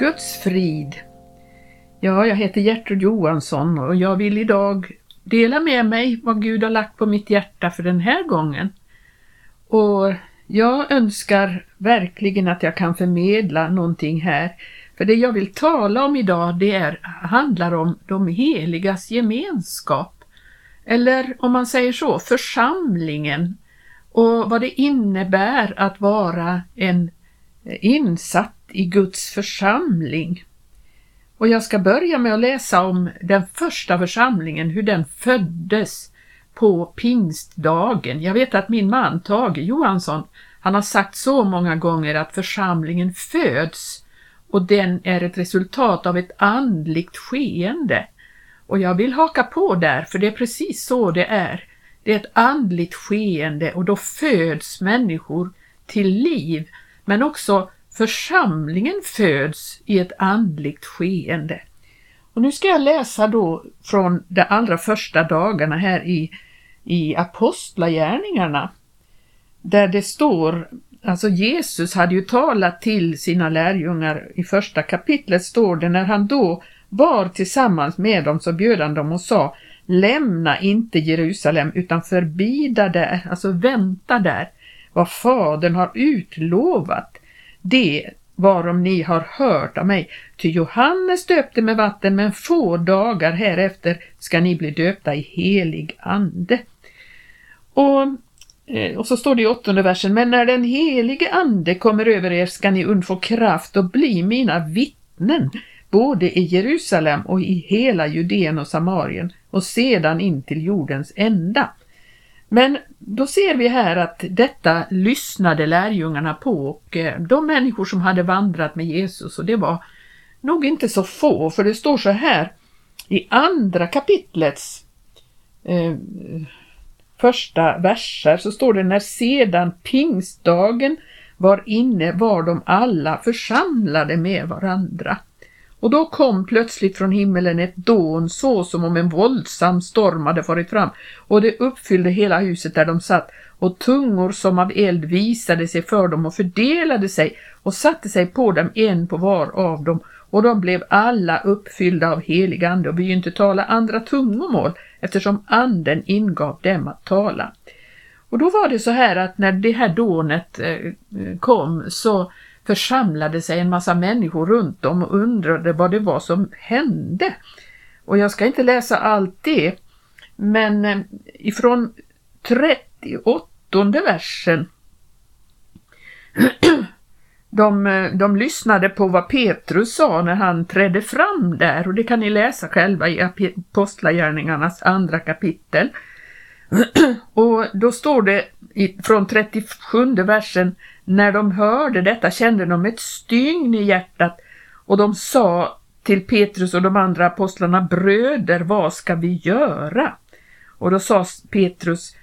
Guds frid. Ja, jag heter Gertrud Johansson och jag vill idag dela med mig vad Gud har lagt på mitt hjärta för den här gången. Och jag önskar verkligen att jag kan förmedla någonting här. För det jag vill tala om idag det är, handlar om de heligas gemenskap. Eller om man säger så, församlingen och vad det innebär att vara en insatt i Guds församling. Och jag ska börja med att läsa om den första församlingen, hur den föddes på pingstdagen. Jag vet att min man Tage Johansson, han har sagt så många gånger att församlingen föds och den är ett resultat av ett andligt skeende. Och jag vill haka på där, för det är precis så det är. Det är ett andligt skeende och då föds människor till liv, men också Församlingen föds i ett andligt skeende. Och nu ska jag läsa då från de allra första dagarna här i, i Apostlagärningarna. Där det står, alltså Jesus hade ju talat till sina lärjungar i första kapitlet står det när han då var tillsammans med dem så bjöd han dem och sa Lämna inte Jerusalem utan förbida där, alltså vänta där, vad Fadern har utlovat det varom ni har hört av mig. Ty Johannes döpte med vatten, men få dagar härefter ska ni bli döpta i helig ande. Och, eh, och så står det i åttonde versen, men när den helige ande kommer över er ska ni undfå kraft och bli mina vittnen, både i Jerusalem och i hela Judeen och Samarien och sedan in till jordens ända. Men då ser vi här att detta lyssnade lärjungarna på och eh, de människor som hade vandrat med Jesus och det var nog inte så få för det står så här i andra kapitlets eh, första verser så står det när sedan pingstdagen var inne var de alla församlade med varandra. Och då kom plötsligt från himmelen ett dån så som om en våldsam storm hade farit fram. Och det uppfyllde hela huset där de satt. Och tungor som av eld visade sig för dem och fördelade sig och satte sig på dem en på var av dem. Och de blev alla uppfyllda av helig ande. Och begynte tala andra tungomål eftersom anden ingav dem att tala. Och då var det så här att när det här dånet eh, kom så församlade sig en massa människor runt om och undrade vad det var som hände. Och jag ska inte läsa allt det, men eh, ifrån 38 versen de, eh, de lyssnade på vad Petrus sa när han trädde fram där och det kan ni läsa själva i Apostlagärningarnas andra kapitel. och då står det från 37 versen när de hörde detta kände de ett stygn i hjärtat och de sa till Petrus och de andra apostlarna, bröder, vad ska vi göra? Och då sa Petrus,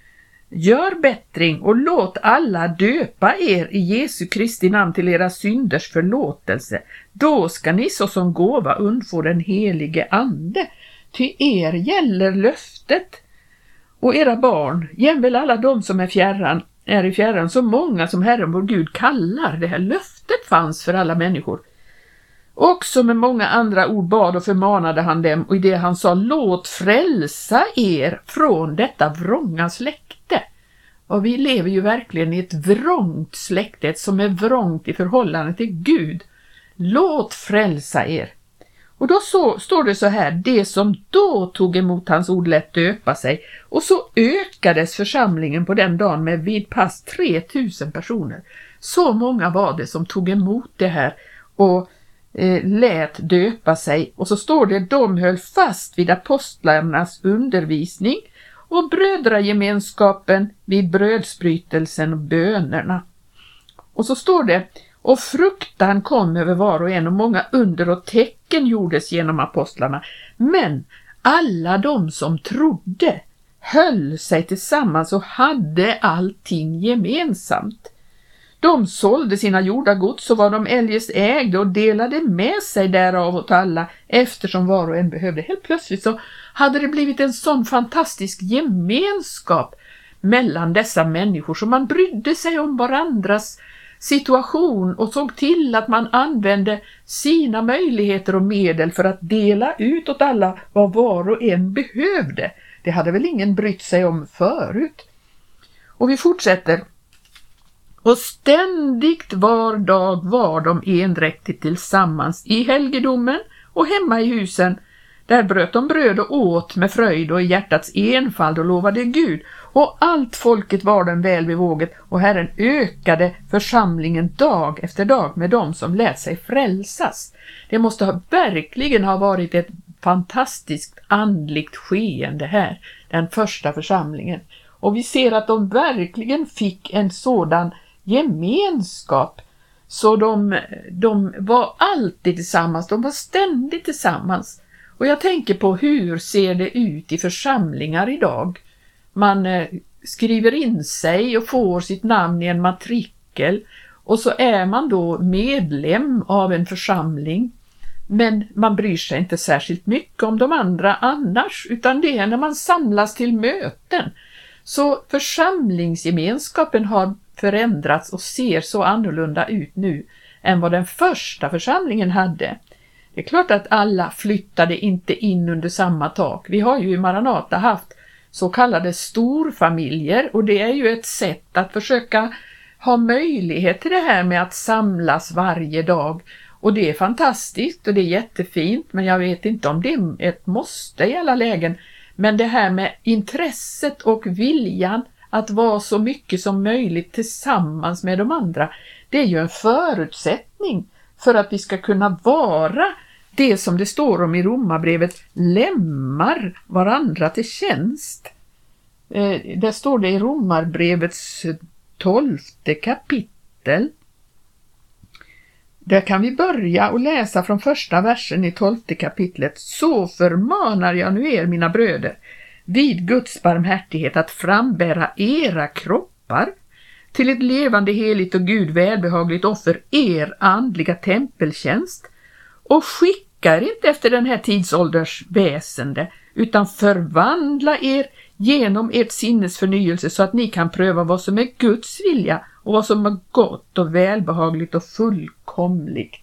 gör bättring och låt alla döpa er i Jesu Kristi namn till era synders förlåtelse. Då ska ni såsom gåva undfå den helige ande. Ty er gäller löftet och era barn, jämväl alla de som är fjärran, är i fjärran så många som Herren vår Gud kallar. Det här löftet fanns för alla människor. Också med många andra ord bad och förmanade han dem och i det han sa låt frälsa er från detta vrånga släkte. Och vi lever ju verkligen i ett vrångt släkte, ett som är vrångt i förhållande till Gud. Låt frälsa er. Och då så, står det så här, det som då tog emot hans ord lät döpa sig och så ökades församlingen på den dagen med vid pass 3000 personer. Så många var det som tog emot det här och eh, lät döpa sig och så står det de höll fast vid apostlarnas undervisning och brödragemenskapen vid brödsbrytelsen och bönerna. Och så står det och fruktan kom över var och en och många under och tecken gjordes genom apostlarna. Men alla de som trodde höll sig tillsammans och hade allting gemensamt. De sålde sina jordagods och vad de eljest ägde och delade med sig därav åt alla eftersom var och en behövde. Helt plötsligt så hade det blivit en sån fantastisk gemenskap mellan dessa människor som man brydde sig om varandras situation och såg till att man använde sina möjligheter och medel för att dela ut åt alla vad var och en behövde. Det hade väl ingen brytt sig om förut. Och vi fortsätter. Och ständigt var dag var de endräktigt tillsammans i helgedomen och hemma i husen. Där bröt de bröd och åt med fröjd och i hjärtats enfald och lovade Gud. Och allt folket var den väl bevåget, och Herren ökade församlingen dag efter dag med dem som lät sig frälsas. Det måste ha, verkligen ha varit ett fantastiskt andligt skeende här, den första församlingen. Och vi ser att de verkligen fick en sådan gemenskap så de, de var alltid tillsammans, de var ständigt tillsammans. Och jag tänker på hur ser det ut i församlingar idag? Man eh, skriver in sig och får sitt namn i en matrikel och så är man då medlem av en församling. Men man bryr sig inte särskilt mycket om de andra annars utan det är när man samlas till möten. Så församlingsgemenskapen har förändrats och ser så annorlunda ut nu än vad den första församlingen hade. Det är klart att alla flyttade inte in under samma tak. Vi har ju i Maranata haft så kallade storfamiljer och det är ju ett sätt att försöka ha möjlighet till det här med att samlas varje dag. Och det är fantastiskt och det är jättefint men jag vet inte om det är ett måste i alla lägen. Men det här med intresset och viljan att vara så mycket som möjligt tillsammans med de andra, det är ju en förutsättning för att vi ska kunna vara det som det står om i romabrevet, lämmar varandra till tjänst. Eh, där står det i romarbrevets tolfte kapitel. Där kan vi börja och läsa från första versen i tolfte kapitlet. Så förmanar jag nu er, mina bröder, vid Guds barmhärtighet att frambära era kroppar till ett levande, heligt och Gud välbehagligt offer, er andliga tempeltjänst, och skicka er inte efter den här tidsålders väsende, utan förvandla er genom ert sinnes förnyelse så att ni kan pröva vad som är Guds vilja och vad som är gott och välbehagligt och fullkomligt.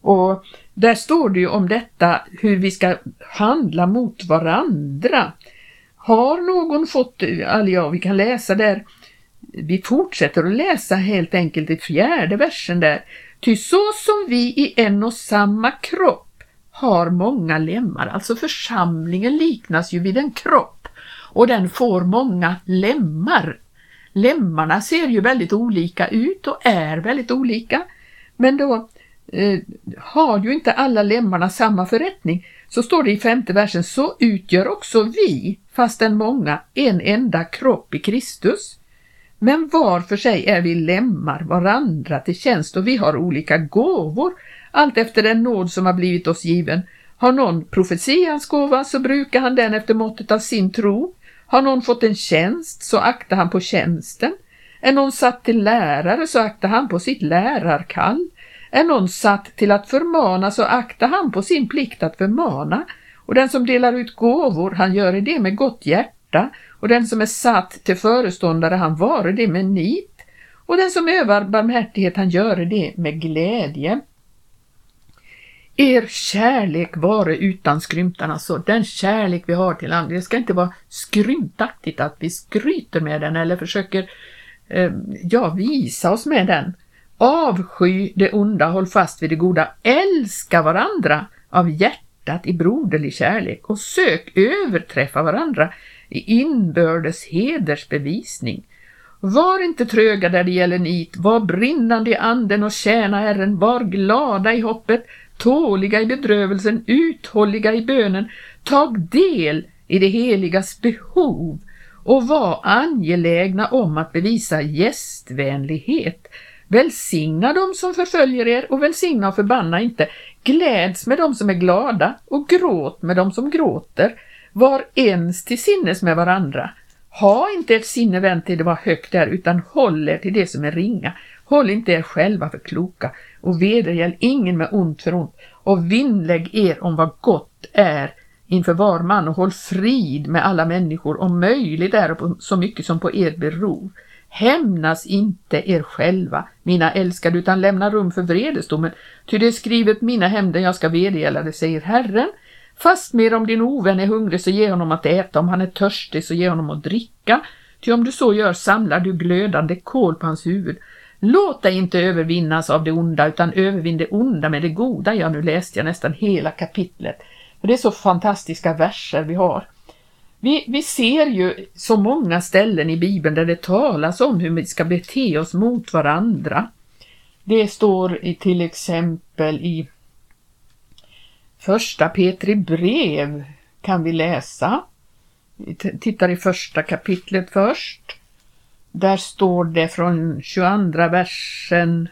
Och där står det ju om detta hur vi ska handla mot varandra. Har någon fått, eller ja, vi kan läsa där, vi fortsätter att läsa helt enkelt i fjärde versen där. Ty så som vi i en och samma kropp har många lemmar, alltså församlingen liknas ju vid en kropp och den får många lemmar. Lemmarna ser ju väldigt olika ut och är väldigt olika. Men då eh, har ju inte alla lemmarna samma förrättning. Så står det i femte versen, så utgör också vi, fastän många, en enda kropp i Kristus. Men var för sig är vi lemmar varandra till tjänst och vi har olika gåvor, allt efter den nåd som har blivit oss given. Har någon profetians gåva så brukar han den efter måttet av sin tro. Har någon fått en tjänst så aktar han på tjänsten. Är någon satt till lärare så aktar han på sitt lärarkall. Är någon satt till att förmana så aktar han på sin plikt att förmana. Och den som delar ut gåvor, han gör det med gott hjärta. Och den som är satt till föreståndare, han vare det med nit. Och den som övar barmhärtighet, han gör det med glädje. Er kärlek vare utan skrymtan, alltså den kärlek vi har till andra. Det ska inte vara skrymtaktigt att vi skryter med den eller försöker eh, ja, visa oss med den. Avsky det onda, håll fast vid det goda, älska varandra av hjärtat i broderlig kärlek och sök överträffa varandra i inbördes hedersbevisning. Var inte tröga där det gäller nit, var brinnande i anden och tjäna Herren, var glada i hoppet, tåliga i bedrövelsen, uthålliga i bönen, tag del i det heligas behov och var angelägna om att bevisa gästvänlighet. Välsigna dem som förföljer er och välsigna och förbanna inte. Gläds med dem som är glada och gråt med dem som gråter. Var ens till sinnes med varandra. Ha inte ert sinne vänt till det var högt där utan håll er till det som är ringa. Håll inte er själva för kloka och vedergäll ingen med ont för ont och vinnlägg er om vad gott är inför var man och håll frid med alla människor om möjligt är på så mycket som på er beror. Hämnas inte er själva, mina älskade, utan lämna rum för vredesdomen, ty det är skrivet mina hämnden jag ska vedergälla det, säger Herren. Fast mer om din ovän är hungrig så ge honom att äta, om han är törstig så ge honom att dricka, ty om du så gör samlar du glödande kol på hans huvud. Låt dig inte övervinnas av det onda, utan övervinn det onda med det goda. Ja, nu läste jag nästan hela kapitlet. För det är så fantastiska verser vi har. Vi, vi ser ju så många ställen i Bibeln där det talas om hur vi ska bete oss mot varandra. Det står i, till exempel i första Petri brev kan vi läsa. Vi tittar i första kapitlet först. Där står det från 22 versen.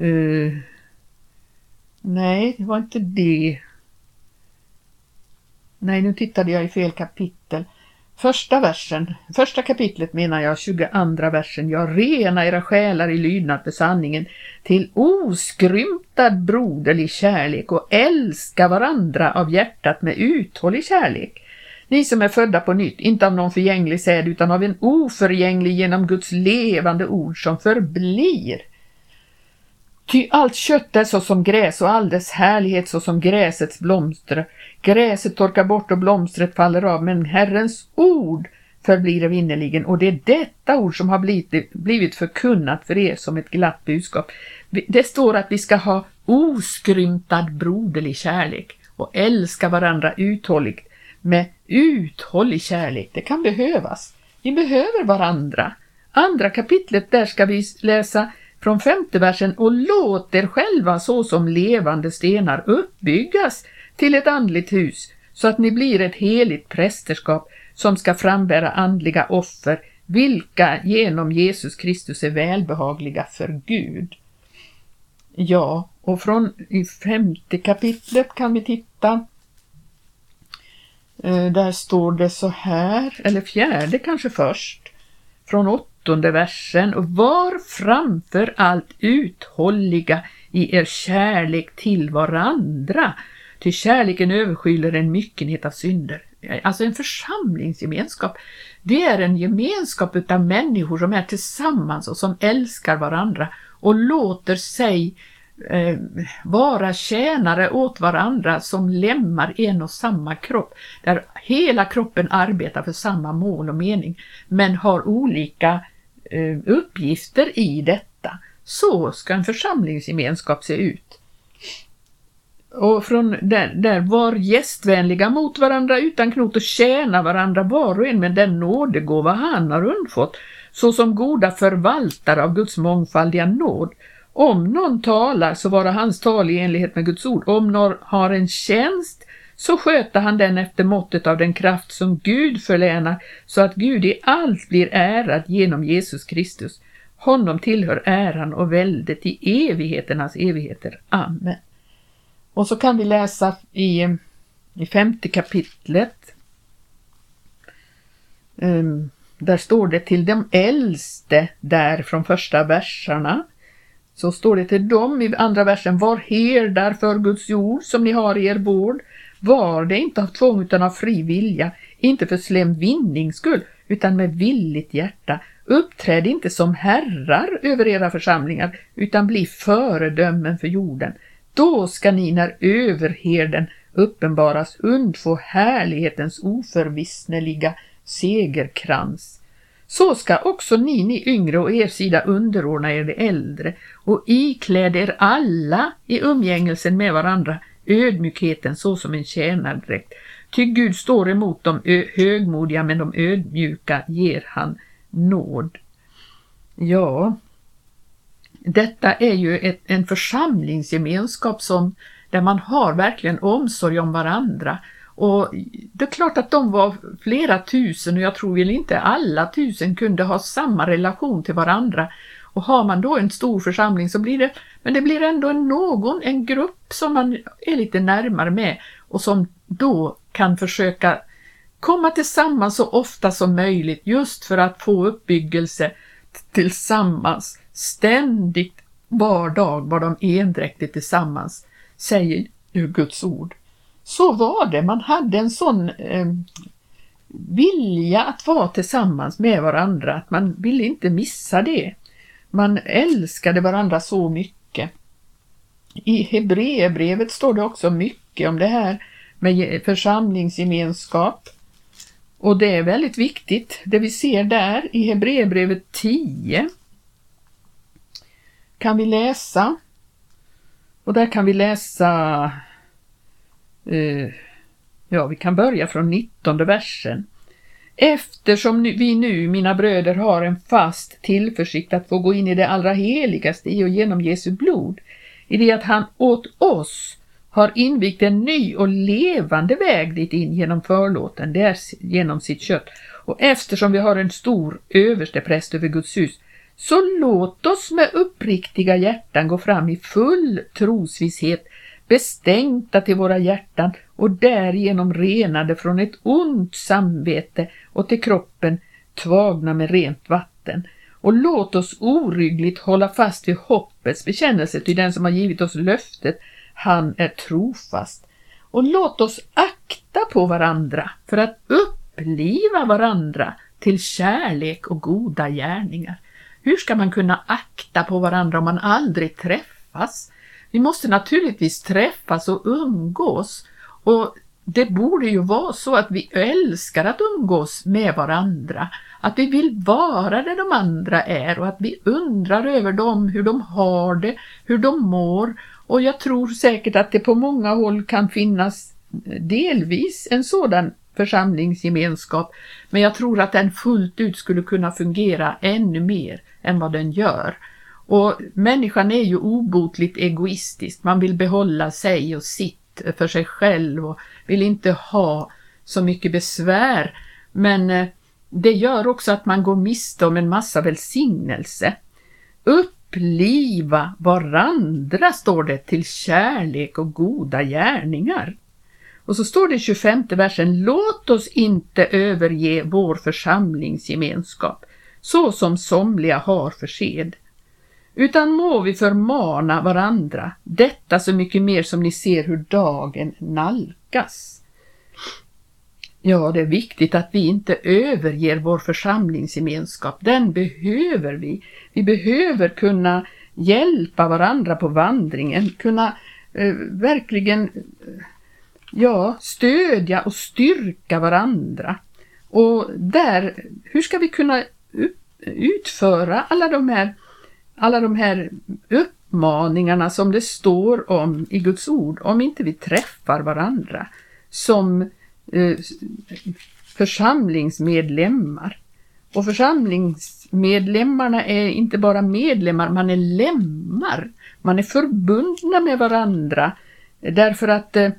Uh, nej, det var inte det. Nej, nu tittade jag i fel kapitel. Första versen, första kapitlet menar jag, 22 versen. Jag rena era själar i lydnad för sanningen till oskrymtad broderlig kärlek och älska varandra av hjärtat med uthållig kärlek. Ni som är födda på nytt, inte av någon förgänglig säd utan av en oförgänglig genom Guds levande ord som förblir. Ty allt kött är så som gräs och all dess härlighet så som gräsets blomster. Gräset torkar bort och blomstret faller av, men Herrens ord förblir evinnerligen och det är detta ord som har blivit, blivit förkunnat för er som ett glatt budskap. Det står att vi ska ha oskrymtad broderlig kärlek och älska varandra uthålligt med uthållig kärlek. Det kan behövas. Vi behöver varandra. Andra kapitlet, där ska vi läsa från femte versen och låt er själva såsom levande stenar uppbyggas till ett andligt hus så att ni blir ett heligt prästerskap som ska frambära andliga offer vilka genom Jesus Kristus är välbehagliga för Gud. Ja, och från i femte kapitlet kan vi titta. Eh, där står det så här, eller fjärde kanske först, från åttonde versen. Och var framför allt uthålliga i er kärlek till varandra Ty kärleken överskyller en myckenhet av synder. Alltså en församlingsgemenskap. Det är en gemenskap utav människor som är tillsammans och som älskar varandra och låter sig eh, vara tjänare åt varandra som lämmar en och samma kropp. Där hela kroppen arbetar för samma mål och mening men har olika eh, uppgifter i detta. Så ska en församlingsgemenskap se ut. Och från där, där var gästvänliga mot varandra utan knot och tjäna varandra var och en med den nådegåva han har undfått, såsom goda förvaltare av Guds mångfaldiga nåd. Om någon talar så vara hans tal i enlighet med Guds ord. Om någon har en tjänst så sköter han den efter måttet av den kraft som Gud förlänar så att Gud i allt blir ärad genom Jesus Kristus. Honom tillhör äran och väldet i evigheternas evigheter. Amen. Och så kan vi läsa i, i femte kapitlet. Um, där står det till de äldste där från första verserna. Så står det till dem i andra versen, var herdar för Guds jord som ni har i er vård. Var det inte av tvång utan av fri vilja, inte för slem vinnings skull, utan med villigt hjärta. Uppträd inte som herrar över era församlingar, utan bli föredömen för jorden. Då ska ni när överherden uppenbaras undfå härlighetens oförvissneliga segerkrans. Så ska också ni, ni yngre och er sida underordna er de äldre och ikläd er alla i umgängelsen med varandra ödmjukheten såsom en tjänardräkt. Ty Gud står emot de högmodiga men de ödmjuka ger han nåd. Ja, detta är ju ett, en församlingsgemenskap som, där man har verkligen omsorg om varandra. Och det är klart att de var flera tusen och jag tror väl inte alla tusen kunde ha samma relation till varandra. Och har man då en stor församling så blir det, men det blir ändå någon, en grupp som man är lite närmare med och som då kan försöka komma tillsammans så ofta som möjligt just för att få uppbyggelse tillsammans Ständigt var dag var de endräktigt tillsammans, säger ju Guds ord. Så var det, man hade en sån eh, vilja att vara tillsammans med varandra, att man ville inte missa det. Man älskade varandra så mycket. I Hebreerbrevet står det också mycket om det här med församlingsgemenskap. Och det är väldigt viktigt, det vi ser där i Hebreerbrevet 10 kan vi läsa. Och där kan vi läsa, eh, ja vi kan börja från 19 versen. Eftersom vi nu, mina bröder, har en fast tillförsikt att få gå in i det allra heligaste i och genom Jesu blod, i det att han åt oss har invigt en ny och levande väg dit in genom förlåten, det är genom sitt kött. Och eftersom vi har en stor överstepräst över Guds hus, så låt oss med uppriktiga hjärtan gå fram i full trosvisshet, bestänkta till våra hjärtan och därigenom renade från ett ont samvete och till kroppen tvagna med rent vatten. Och låt oss oryggligt hålla fast vid hoppets bekännelse till den som har givit oss löftet. Han är trofast. Och låt oss akta på varandra för att uppliva varandra till kärlek och goda gärningar. Hur ska man kunna akta på varandra om man aldrig träffas? Vi måste naturligtvis träffas och umgås. Och det borde ju vara så att vi älskar att umgås med varandra, att vi vill vara där de andra är och att vi undrar över dem, hur de har det, hur de mår. Och jag tror säkert att det på många håll kan finnas delvis en sådan församlingsgemenskap, men jag tror att den fullt ut skulle kunna fungera ännu mer än vad den gör. Och människan är ju obotligt egoistisk, man vill behålla sig och sitt för sig själv och vill inte ha så mycket besvär. Men eh, det gör också att man går miste om en massa välsignelse. Uppliva varandra, står det, till kärlek och goda gärningar. Och så står det i 25 versen, låt oss inte överge vår församlingsgemenskap, så som somliga har för sed. Utan må vi förmana varandra, detta så mycket mer som ni ser hur dagen nalkas. Ja, det är viktigt att vi inte överger vår församlingsgemenskap. Den behöver vi. Vi behöver kunna hjälpa varandra på vandringen, kunna eh, verkligen eh, ja, stödja och styrka varandra. Och där, hur ska vi kunna utföra alla de här, alla de här uppmaningarna som det står om i Guds ord om inte vi träffar varandra som eh, församlingsmedlemmar. Och församlingsmedlemmarna är inte bara medlemmar, man är lemmar. Man är förbundna med varandra eh, därför att, eh,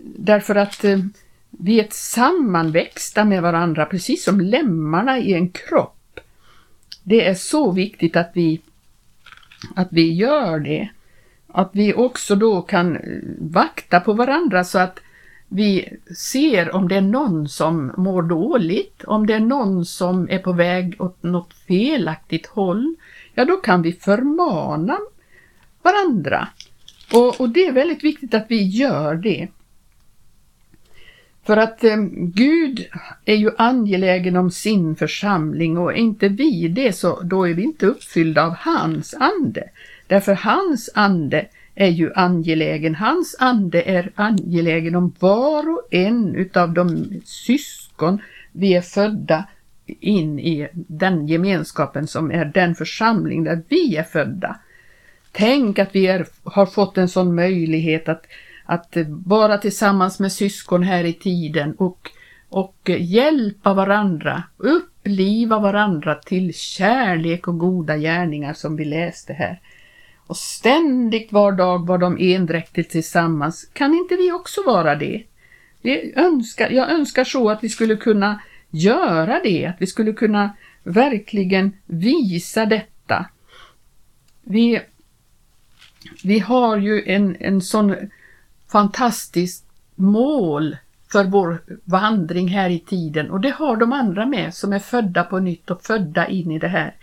därför att eh, vi är sammanväxta med varandra, precis som lemmarna i en kropp. Det är så viktigt att vi, att vi gör det. Att vi också då kan eh, vakta på varandra så att vi ser om det är någon som mår dåligt, om det är någon som är på väg åt något felaktigt håll, ja då kan vi förmana varandra. Och, och det är väldigt viktigt att vi gör det. För att eh, Gud är ju angelägen om sin församling och är inte vi det så då är vi inte uppfyllda av hans ande. Därför hans ande är ju angelägen. Hans ande är angelägen om var och en utav de syskon vi är födda in i den gemenskapen som är den församling där vi är födda. Tänk att vi är, har fått en sån möjlighet att att vara tillsammans med syskon här i tiden och, och hjälpa varandra, uppliva varandra till kärlek och goda gärningar som vi läste här. Och ständigt var dag var de endräktigt tillsammans. Kan inte vi också vara det? Vi önskar, jag önskar så att vi skulle kunna göra det, att vi skulle kunna verkligen visa detta. Vi, vi har ju en, en sån fantastiskt mål för vår vandring här i tiden och det har de andra med som är födda på nytt och födda in i det här.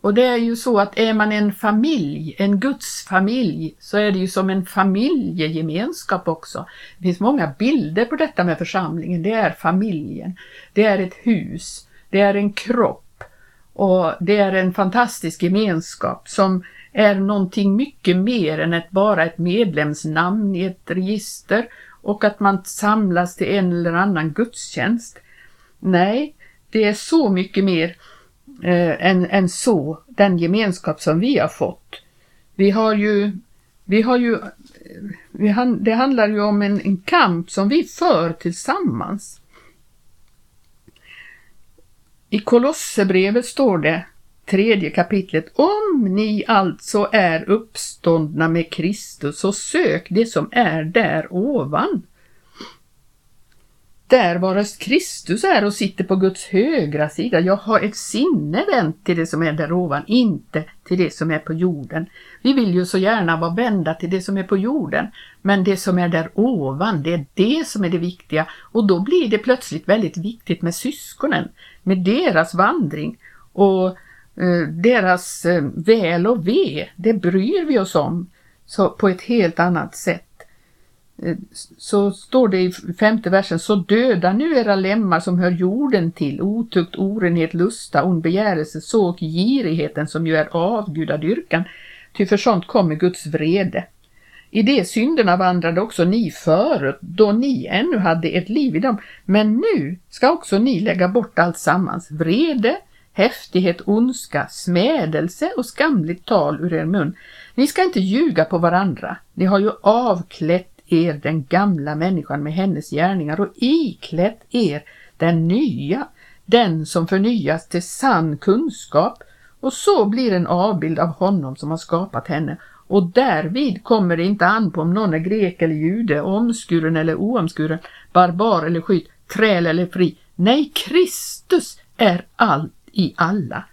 Och det är ju så att är man en familj, en gudsfamilj, så är det ju som en familjegemenskap också. Det finns många bilder på detta med församlingen. Det är familjen, det är ett hus, det är en kropp och det är en fantastisk gemenskap som är någonting mycket mer än ett, bara ett medlemsnamn i ett register och att man samlas till en eller annan gudstjänst. Nej, det är så mycket mer eh, än, än så, den gemenskap som vi har fått. Vi har ju, vi har ju vi han, det handlar ju om en, en kamp som vi för tillsammans. I Kolosserbrevet står det, tredje kapitlet, om ni alltså är uppståndna med Kristus så sök det som är där ovan där varast Kristus är och sitter på Guds högra sida. Jag har ett sinne vänt till det som är där ovan, inte till det som är på jorden. Vi vill ju så gärna vara vända till det som är på jorden, men det som är där ovan, det är det som är det viktiga. Och då blir det plötsligt väldigt viktigt med syskonen, med deras vandring och Eh, deras eh, väl och ve. Det bryr vi oss om så på ett helt annat sätt. Eh, så står det i femte versen, så döda nu era lemmar som hör jorden till, otukt, orenhet, lusta, ond begärelse, så och girigheten som ju är avgudadyrkan, ty för sånt kommer Guds vrede. I de synderna vandrade också ni förut, då ni ännu hade ett liv i dem, men nu ska också ni lägga bort allt sammans, vrede, häftighet, ondska, smädelse och skamligt tal ur er mun. Ni ska inte ljuga på varandra, ni har ju avklätt er den gamla människan med hennes gärningar och iklätt er den nya, den som förnyas till sann kunskap och så blir en avbild av honom som har skapat henne och därvid kommer det inte an på om någon är grek eller jude, omskuren eller oomskuren, barbar eller skytt, träl eller fri. Nej, Kristus är allt i alla.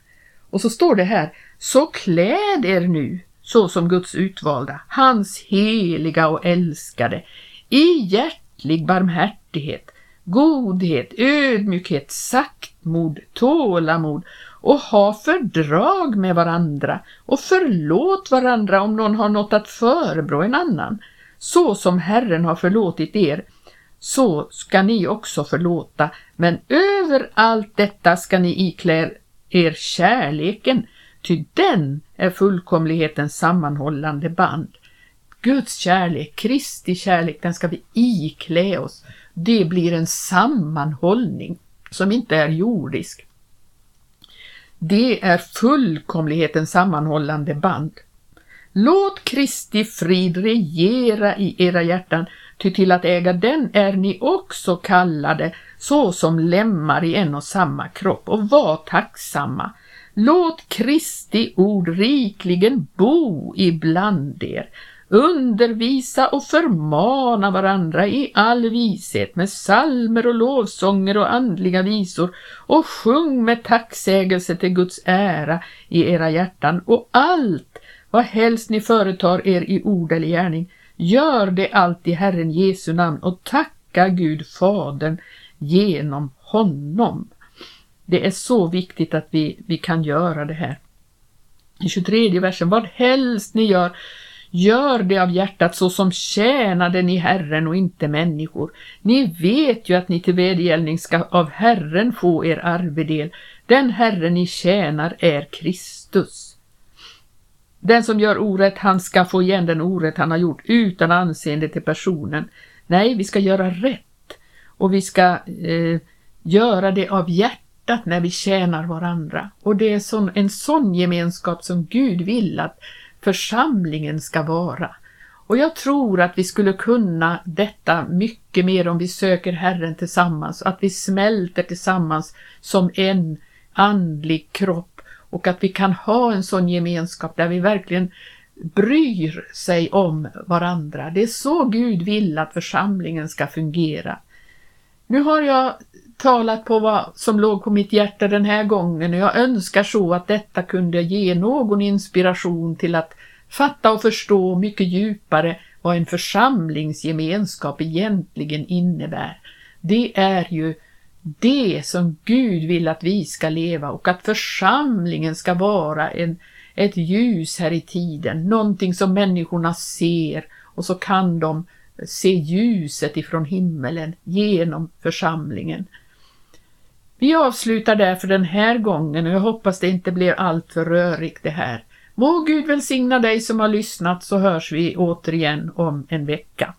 Och så står det här, så kläd er nu så som Guds utvalda, hans heliga och älskade, i hjärtlig barmhärtighet, godhet, ödmjukhet, saktmod, tålamod och ha fördrag med varandra och förlåt varandra om någon har något att förebrå en annan. Så som Herren har förlåtit er, så ska ni också förlåta, men över allt detta ska ni iklä er kärleken, ty den är fullkomlighetens sammanhållande band. Guds kärlek, Kristi kärlek, den ska vi iklä oss. Det blir en sammanhållning som inte är jordisk. Det är fullkomlighetens sammanhållande band. Låt Kristi frid regera i era hjärtan, ty till att äga den är ni också kallade, så som lemmar i en och samma kropp, och var tacksamma. Låt Kristi ord rikligen bo ibland er. Undervisa och förmana varandra i all vishet med salmer och lovsånger och andliga visor och sjung med tacksägelse till Guds ära i era hjärtan och allt vad helst ni företar er i ord eller gärning, gör det allt i Herren Jesu namn och tacka Gud Fadern genom honom. Det är så viktigt att vi, vi kan göra det här. I 23 versen, vad helst ni gör, gör det av hjärtat så som tjänade ni Herren och inte människor. Ni vet ju att ni till vedergällning ska av Herren få er arvedel. Den Herren ni tjänar är Kristus. Den som gör orätt, han ska få igen den orätt han har gjort utan anseende till personen. Nej, vi ska göra rätt och vi ska eh, göra det av hjärtat när vi tjänar varandra. Och det är sån, en sån gemenskap som Gud vill att församlingen ska vara. Och jag tror att vi skulle kunna detta mycket mer om vi söker Herren tillsammans, att vi smälter tillsammans som en andlig kropp och att vi kan ha en sån gemenskap där vi verkligen bryr sig om varandra. Det är så Gud vill att församlingen ska fungera. Nu har jag talat på vad som låg på mitt hjärta den här gången och jag önskar så att detta kunde ge någon inspiration till att fatta och förstå mycket djupare vad en församlingsgemenskap egentligen innebär. Det är ju det som Gud vill att vi ska leva och att församlingen ska vara en, ett ljus här i tiden, någonting som människorna ser och så kan de se ljuset ifrån himmelen genom församlingen. Vi avslutar därför den här gången och jag hoppas det inte blir allt för rörigt det här. Må Gud välsigna dig som har lyssnat så hörs vi återigen om en vecka.